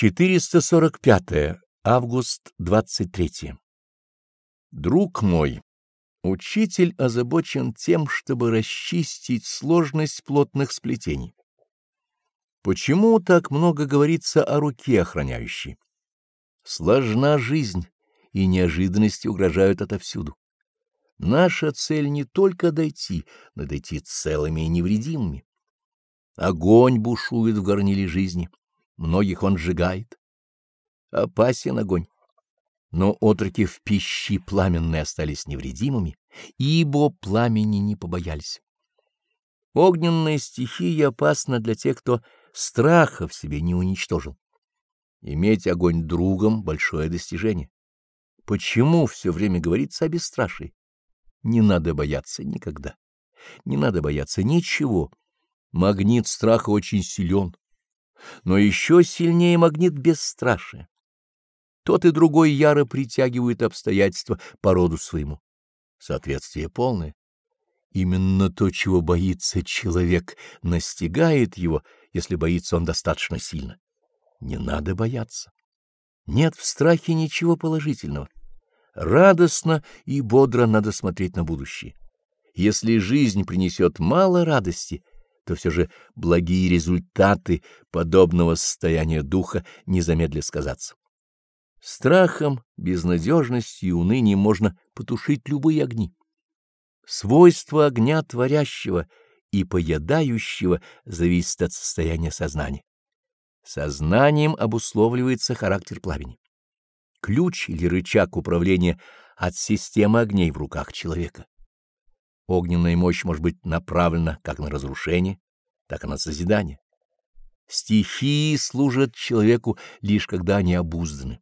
445. Август 23. Друг мой, учитель озабочен тем, чтобы расчистить сложность плотных сплетений. Почему так много говорится о руке охраняющей? Сложна жизнь, и неожиданности угрожают отовсюду. Наша цель не только дойти, но дойти целыми и невредимыми. Огонь бушует в горниле жизни многих он сжигает. Опасен огонь. Но отроки в пищи пламенные остались невредимыми, ибо пламени не побоялись. Огненная стихия опасна для тех, кто страха в себе не уничтожил. Иметь огонь другом — большое достижение. Почему все время говорится о бесстрашии? Не надо бояться никогда. Не надо бояться ничего. Магнит страха очень силен но еще сильнее магнит бесстрашия. Тот и другой яро притягивают обстоятельства по роду своему. Соответствие полное. Именно то, чего боится человек, настигает его, если боится он достаточно сильно. Не надо бояться. Нет в страхе ничего положительного. Радостно и бодро надо смотреть на будущее. Если жизнь принесет мало радости — то все же благие результаты подобного состояния духа не замедлят сказаться. Страхом, безнадежностью и унынием можно потушить любые огни. Свойство огня творящего и поедающего зависит от состояния сознания. Сознанием обусловливается характер пламени. Ключ или рычаг управления от системы огней в руках человека. Огненная мощь может быть направлена как на разрушение, так и на созидание. Стихии служат человеку лишь когда они обузданы.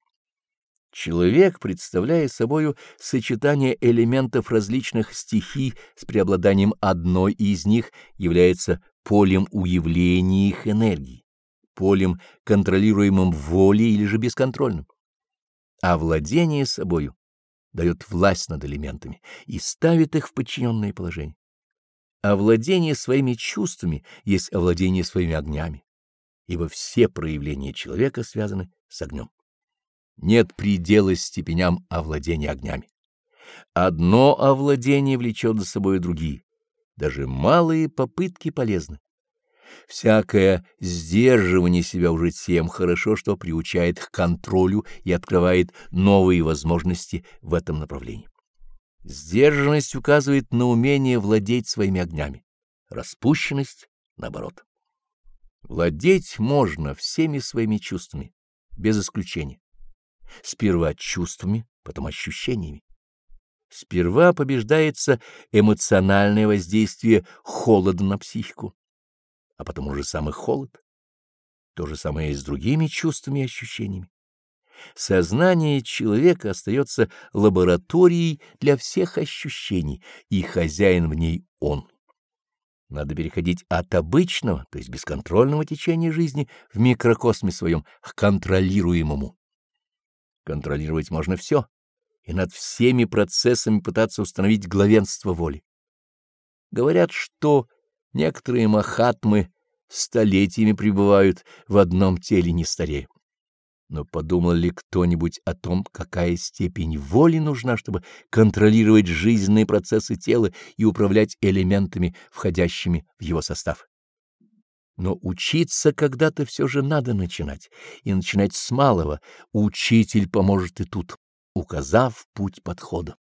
Человек, представляя собою сочетание элементов различных стихий с преобладанием одной из них, является полем уявления их энергии, полем, контролируемым волей или же бесконтрольным. А владение собою дает власть над элементами и ставит их в подчиненное положение. Овладение своими чувствами есть овладение своими огнями, ибо все проявления человека связаны с огнем. Нет предела степеням овладения огнями. Одно овладение влечет за собой другие. Даже малые попытки полезны. Всякое сдерживание себя уже тем хорошо, что приучает к контролю и открывает новые возможности в этом направлении. Сдержанность указывает на умение владеть своими огнями, распущенность — наоборот. Владеть можно всеми своими чувствами, без исключения. Сперва чувствами, потом ощущениями. Сперва побеждается эмоциональное воздействие холода на психику а потом уже самый холод. То же самое и с другими чувствами и ощущениями. Сознание человека остается лабораторией для всех ощущений, и хозяин в ней он. Надо переходить от обычного, то есть бесконтрольного течения жизни в микрокосме своем к контролируемому. Контролировать можно все, и над всеми процессами пытаться установить главенство воли. Говорят, что Некоторые махатмы столетиями пребывают в одном теле, не старея. Но подумал ли кто-нибудь о том, какая степень воли нужна, чтобы контролировать жизненные процессы тела и управлять элементами, входящими в его состав? Но учиться когда-то все же надо начинать, и начинать с малого. Учитель поможет и тут, указав путь подхода.